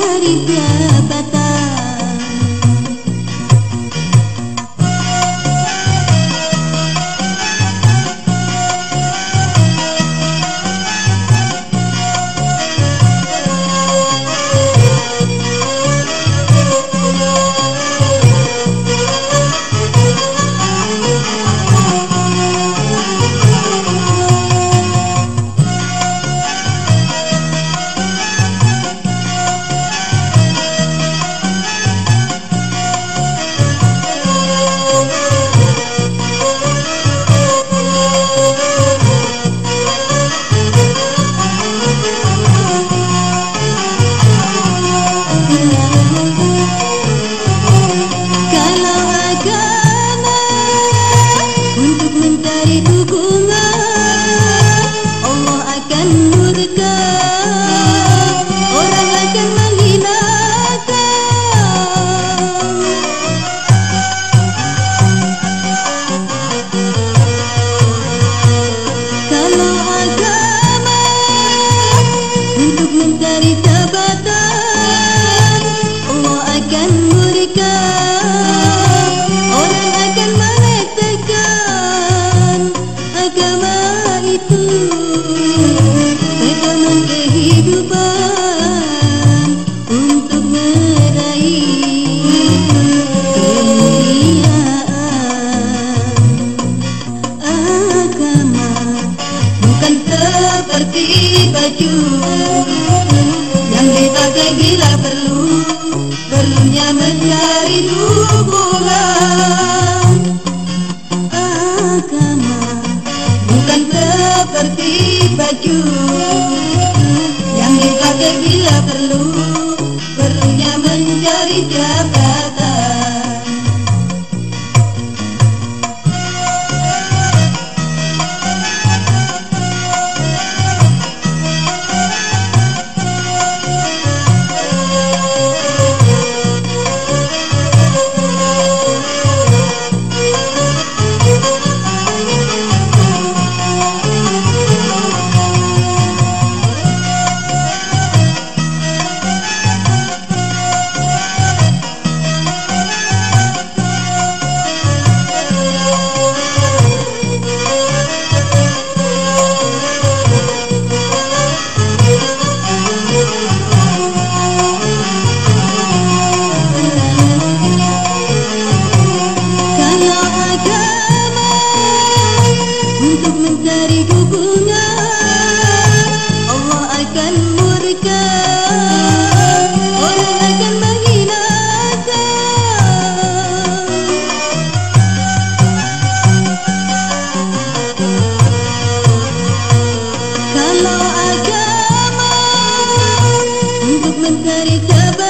caridade. Baju. Yang dipakai bila perlu Perlunya mencari dukungan. Agama bukan seperti baju. Yang dipakai bila perlu Perlunya mencari jabatan untuk mencari